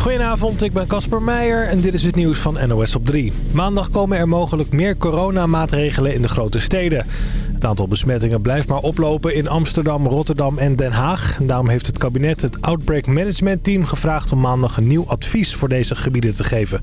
Goedenavond, ik ben Casper Meijer en dit is het nieuws van NOS op 3. Maandag komen er mogelijk meer coronamaatregelen in de grote steden. Het aantal besmettingen blijft maar oplopen in Amsterdam, Rotterdam en Den Haag. daarom heeft het kabinet het Outbreak Management Team gevraagd om maandag een nieuw advies voor deze gebieden te geven.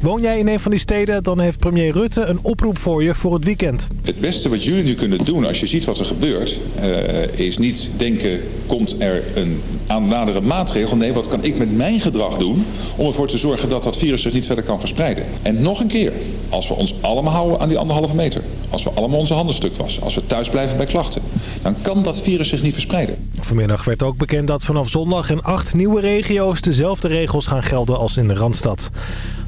Woon jij in een van die steden, dan heeft premier Rutte een oproep voor je voor het weekend. Het beste wat jullie nu kunnen doen als je ziet wat er gebeurt... Uh, is niet denken, komt er een nadere maatregel? Nee, wat kan ik met mijn gedrag doen om ervoor te zorgen dat dat virus zich niet verder kan verspreiden? En nog een keer, als we ons allemaal houden aan die anderhalve meter... als we allemaal onze handen stuk wassen, als we thuis blijven bij klachten... dan kan dat virus zich niet verspreiden. Vanmiddag werd ook bekend dat vanaf zondag in acht nieuwe regio's... dezelfde regels gaan gelden als in de Randstad.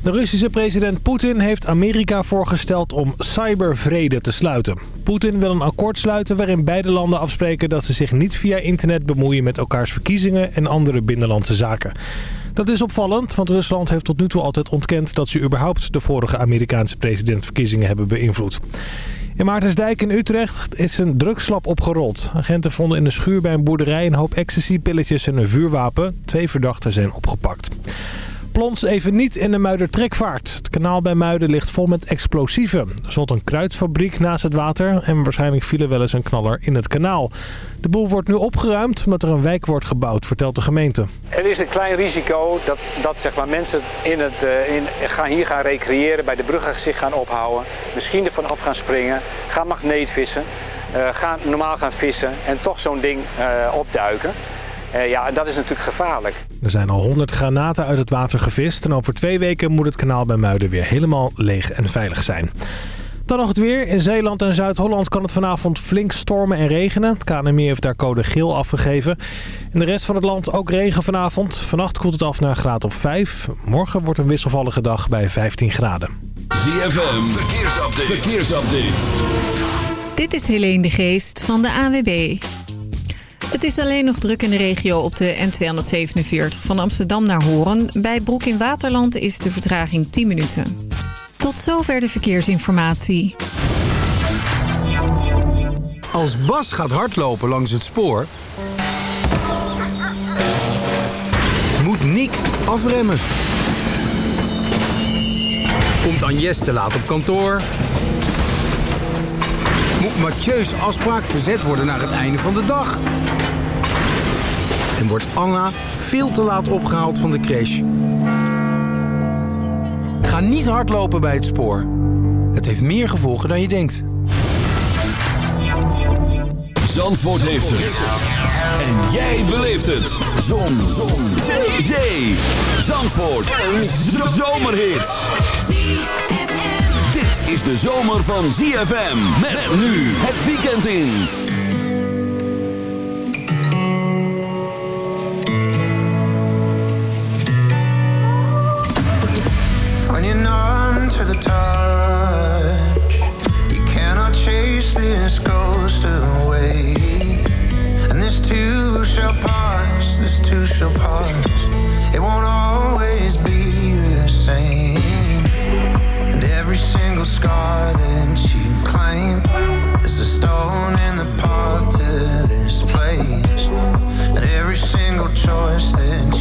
De Russische president Poetin heeft Amerika voorgesteld om cybervrede te sluiten. Poetin wil een akkoord sluiten waarin beide landen afspreken dat ze zich niet via internet bemoeien met elkaars verkiezingen en andere binnenlandse zaken. Dat is opvallend, want Rusland heeft tot nu toe altijd ontkend dat ze überhaupt de vorige Amerikaanse presidentverkiezingen hebben beïnvloed. In Maartensdijk in Utrecht is een drugslab opgerold. Agenten vonden in de schuur bij een boerderij een hoop ecstasy-pilletjes en een vuurwapen. Twee verdachten zijn opgepakt. Plons even niet in de Muidertrekvaart. Het kanaal bij Muiden ligt vol met explosieven. Er stond een kruidfabriek naast het water en waarschijnlijk viel er wel eens een knaller in het kanaal. De boel wordt nu opgeruimd omdat er een wijk wordt gebouwd, vertelt de gemeente. Er is een klein risico dat, dat zeg maar, mensen in het, uh, in, gaan hier gaan recreëren, bij de bruggen zich gaan ophouden. Misschien er vanaf gaan springen, gaan magneetvissen, uh, gaan normaal gaan vissen en toch zo'n ding uh, opduiken. Uh, ja, dat is natuurlijk gevaarlijk. Er zijn al 100 granaten uit het water gevist... en over twee weken moet het kanaal bij Muiden weer helemaal leeg en veilig zijn. Dan nog het weer. In Zeeland en Zuid-Holland kan het vanavond flink stormen en regenen. Het KNMI heeft daar code geel afgegeven. In de rest van het land ook regen vanavond. Vannacht koelt het af naar een graad of 5. Morgen wordt een wisselvallige dag bij 15 graden. ZFM, verkeersupdate. verkeersupdate. Dit is Helene de Geest van de AWB. Het is alleen nog druk in de regio op de N247 van Amsterdam naar Horen. Bij Broek in Waterland is de vertraging 10 minuten. Tot zover de verkeersinformatie. Als Bas gaat hardlopen langs het spoor... moet Nick afremmen. Komt Agnes te laat op kantoor... moet Mathieu's afspraak verzet worden naar het einde van de dag... en wordt Anna veel te laat opgehaald van de crash... Ga niet hardlopen bij het spoor. Het heeft meer gevolgen dan je denkt. Zandvoort heeft het. En jij beleeft het. Zon. Zon. Zee. Zee. Zandvoort. Een zomerhit. Dit is de zomer van ZFM. Met nu het weekend in. You cannot chase this ghost away. And this too shall pass, this too shall pass. It won't always be the same. And every single scar that you claim is a stone in the path to this place. And every single choice that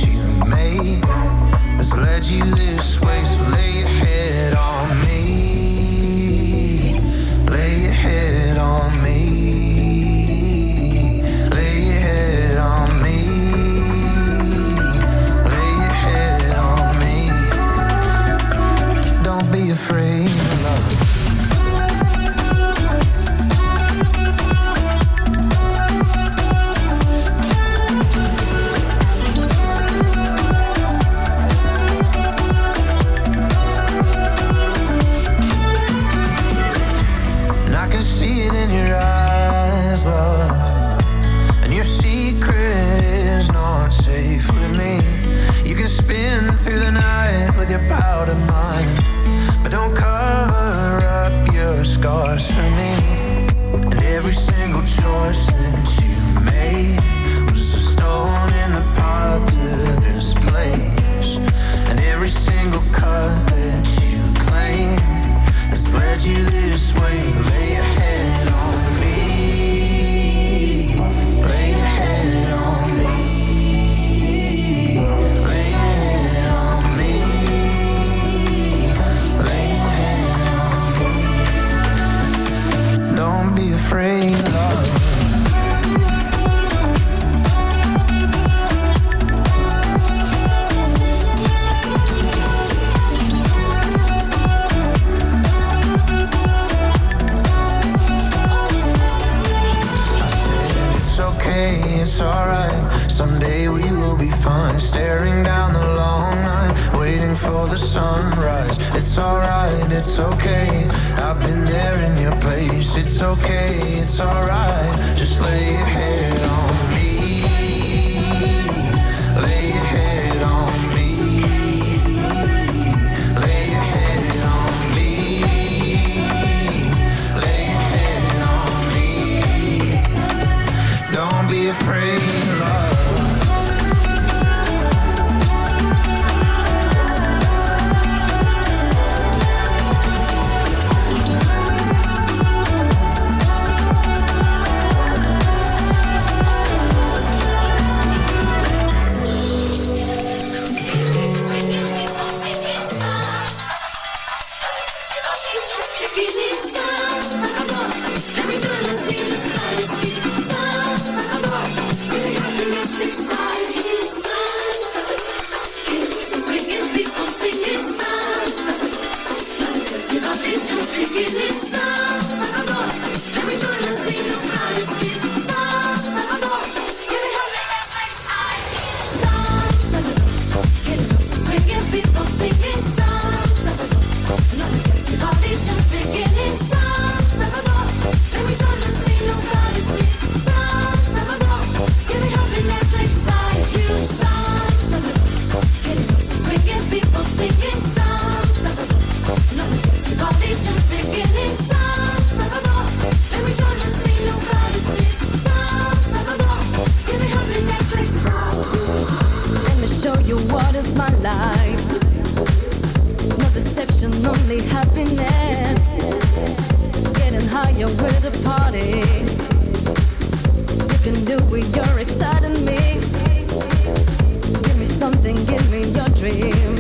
It's okay, it's alright. Just lay your head me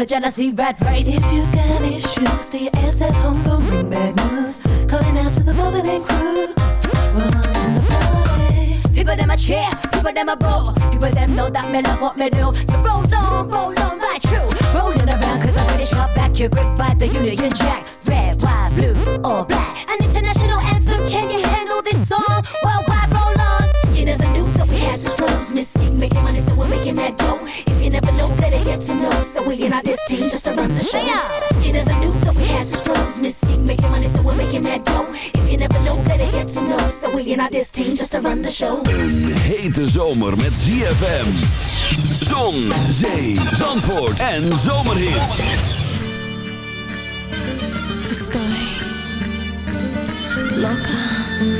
a jealousy rat race. If you got issues, stay your ass at home, don't bring bad news. Calling out to the moment crew. Woman in the party. People them a cheer, people them a boo. People them know that me love what me do. So roll on, roll on, like true. Rolling around, cause I'm pretty sharp back. You're gripped by the Union Jack. Red, white, blue, or black. An international anthem, can you handle this song? Worldwide, roll on. You never knew that we had such rules. missing. making money, so we're making that dough. we in our diss team just to run the show. He never knew that we had his flows. missing. making money, so we're making mad dough. If you never know, better get to know. So we in our diss team just to run the show. Een hete zomer met ZFM. Zon, zee, zandvoort en zomerhit. Estoy Loka.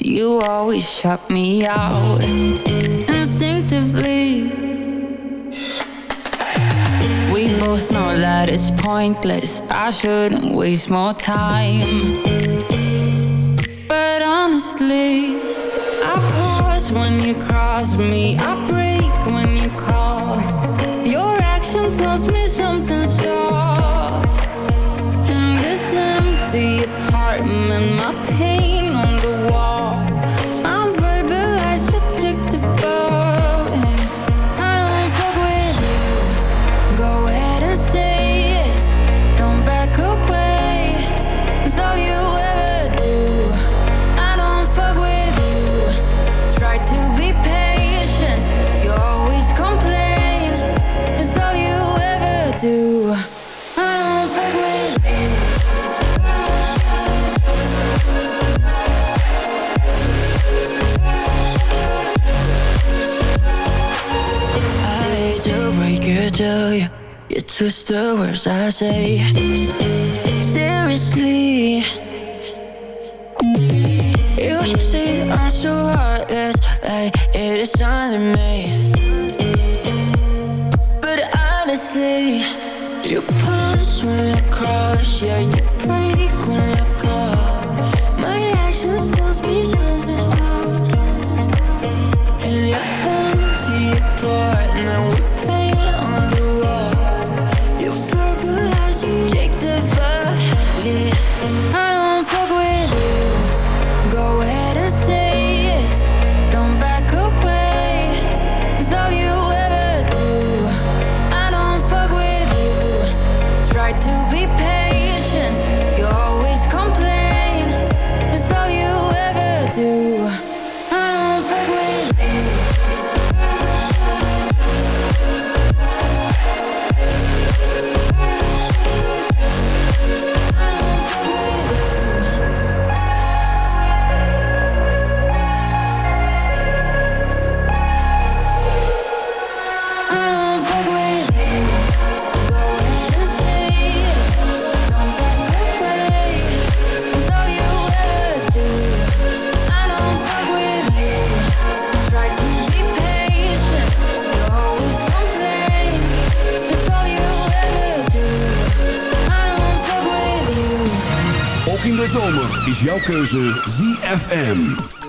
You always shut me out instinctively. We both know that it's pointless. I shouldn't waste more time. But honestly, I pause when you cross me. I break when you call. Your action tells me something soft. In this empty apartment, my twist the words I say. Seriously. You say I'm so heartless Like it is under me But honestly You push when I crush Yeah, jouw keuze ZFM.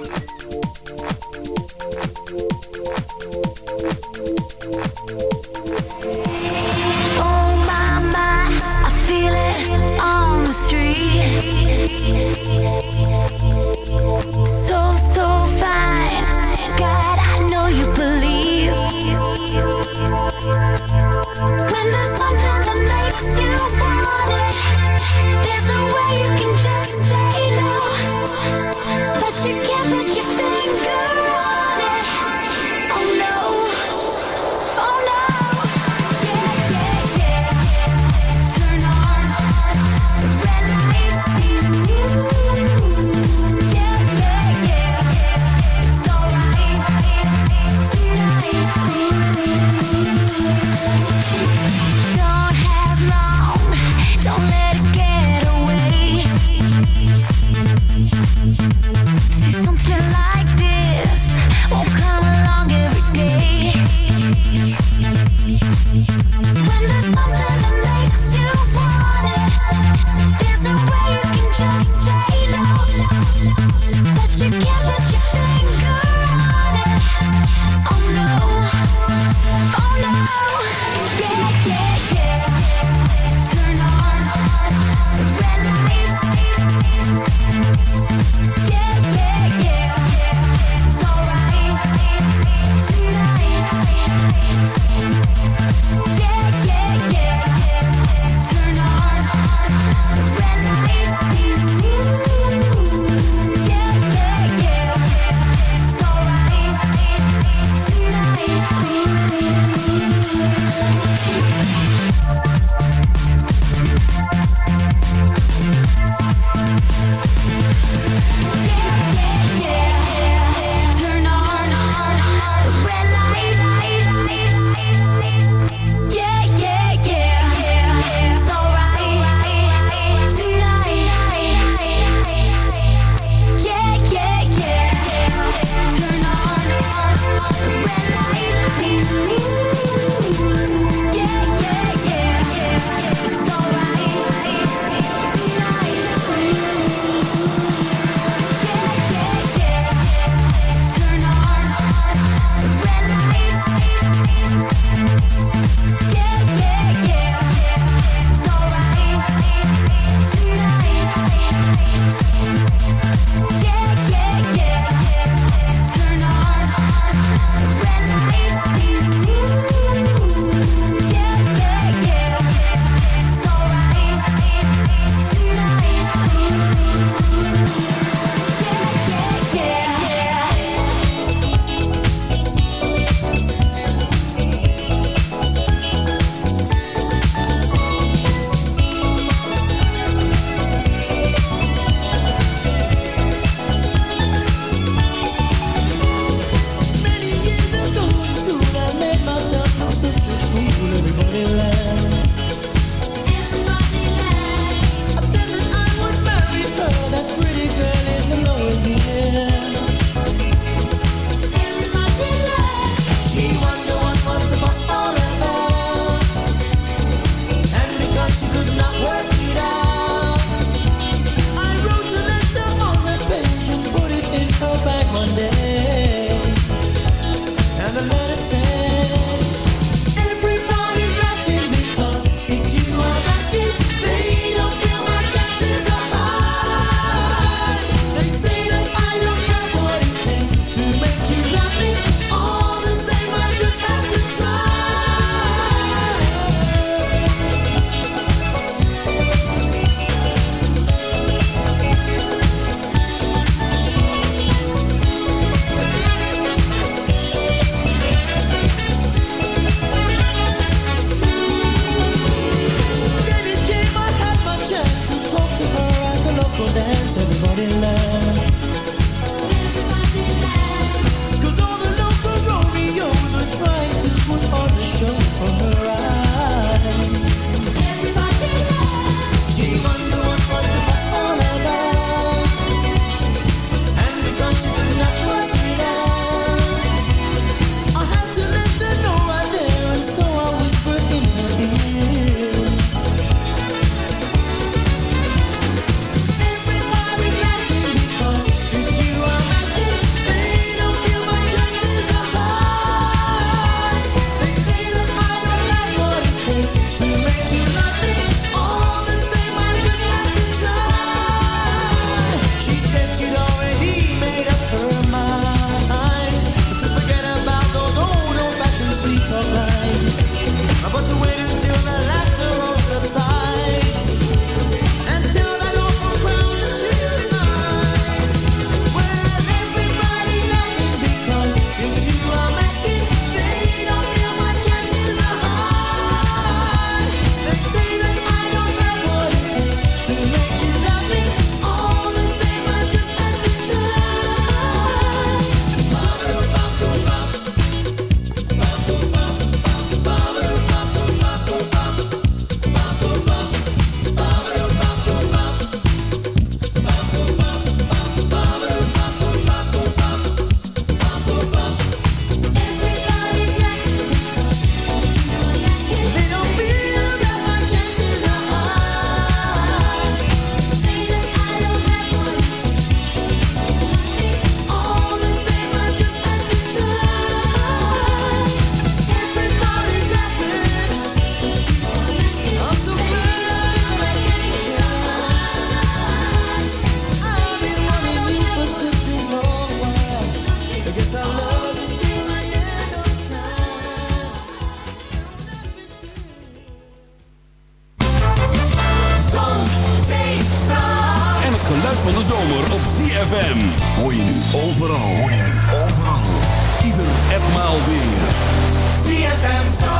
En maal weer. Zandvoort.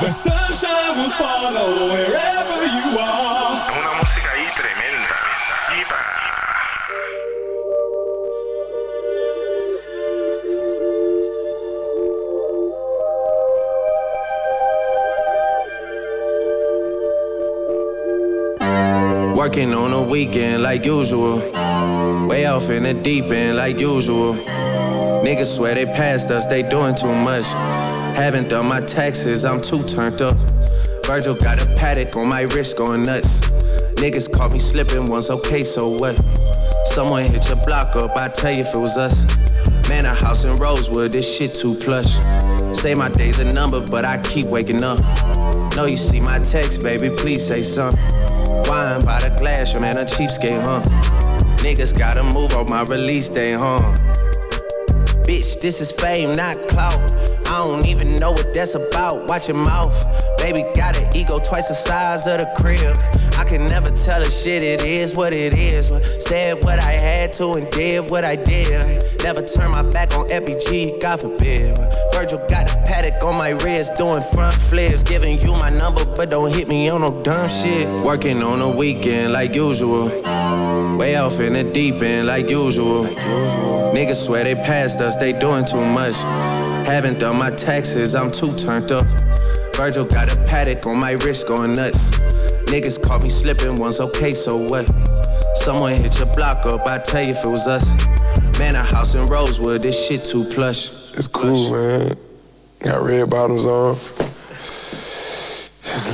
The sunshine will follow wherever you are. Una música ahí tremenda. Ipa. Working on a weekend like usual. Way off in the deep end like usual. Niggas swear they passed us, they doing too much. Haven't done my taxes, I'm too turned up. Virgil got a Patek on my wrist going nuts. Niggas caught me slipping once, okay, so what? Someone hit your block up, I tell you if it was us. Man, a house in Rosewood, this shit too plush. Say my day's a number, but I keep waking up. Know you see my text, baby, please say something. Wine by the glass, your man a cheapskate, huh? Niggas gotta move on my release day, huh? Bitch, this is fame, not clout. I don't even know what that's about. Watch your mouth. Baby got an ego twice the size of the crib. I can never tell a shit, it is what it is. Said what I had to and did what I did. Never turn my back on FBG, God forbid. Virgil got a Patek on my wrist, doing front flips. Giving you my number, but don't hit me on no dumb shit. Working on a weekend like usual. Way off in the deep end like usual. Niggas swear they passed us, they doing too much. Haven't done my taxes, I'm too turned up. Virgil got a Patek on my wrist going nuts. Niggas caught me slipping once, okay, so what? Someone hit your block up, I tell you if it was us. Man, a house in Rosewood, this shit too plush. It's cool, man. Got red bottoms on.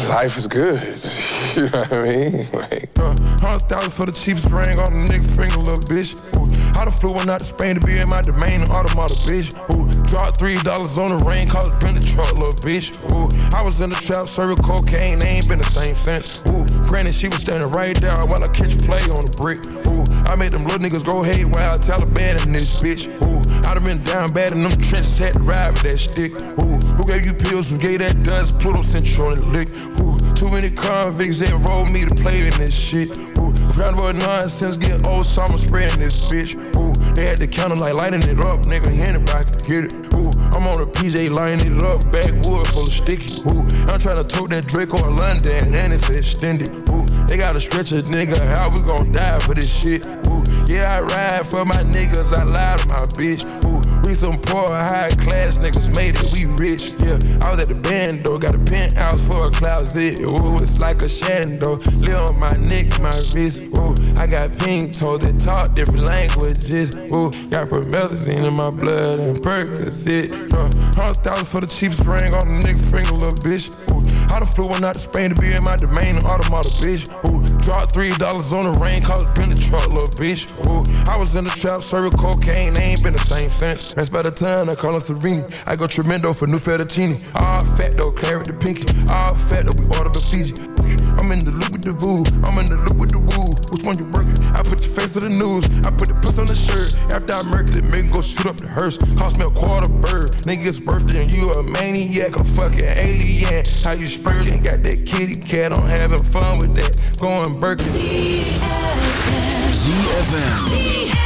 Life is good. You know what I mean? Like, Hundred thousand for the cheapest ring on the nigga finger, little bitch. Ooh, I done flew one out to Spain to be in my domain, an automata, bitch. Ooh, dropped three dollars on the rain, called it been the truck, little bitch. Ooh, I was in the trap, serving cocaine, they ain't been the same since. Ooh, granted, she was standing right there while I catch play on the brick. Ooh, I made them little niggas go haywire, Taliban in this bitch. Ooh, I done been down bad in them trenches, had to ride with that stick. Ooh, who gave you pills, who gave that dust, Pluto sent you on and lick. Ooh, too many convicts that rolled me to play in this shit. Ooh, round about nonsense, get old, so I'm spreading this bitch. Ooh, they had the counter like lighting it up, nigga, anybody can get it. Ooh, I'm on a PJ lining it up, backwood full of sticky. Ooh, I'm trying to tote that Draco or London, and it's extended. Ooh, they gotta stretch a nigga, how we gon' die for this shit? Ooh, yeah, I ride for my niggas, I lie to my bitch. Ooh, we some poor, high class niggas made it, we rich. Yeah, I was at the band though, got a penthouse for a closet. Ooh, it's like a shando, live on my neck, my wrist. Ooh, I got pink toes that talk different languages. Ooh, got promethazine in my blood and Percocet. Yeah, hundred thousand for the cheapest ring on the nigga finger, little bitch. I done flew one out to Spain to be in my domain, an automata, bitch. Ooh, dropped three dollars on the rain, called it been the truck, little bitch. Ooh, I was in the trap, serving cocaine, they ain't been the same since. That's by the time I call her Serene. I go tremendo for new fettuccine. All fat though, claret the pinky. All fat though, we order the Fiji. I'm in the loop with the voo, I'm in the loop with the woo. Which one you working? I put your face to the news, I put the puss on the shirt. After I murk it, make go shoot up the hearse. Cost me a quarter bird. Nigga's birthday and you a maniac, a fucking alien. How you spurting? Got that kitty cat, I'm having fun with that. Going Birkin. ZFM. Down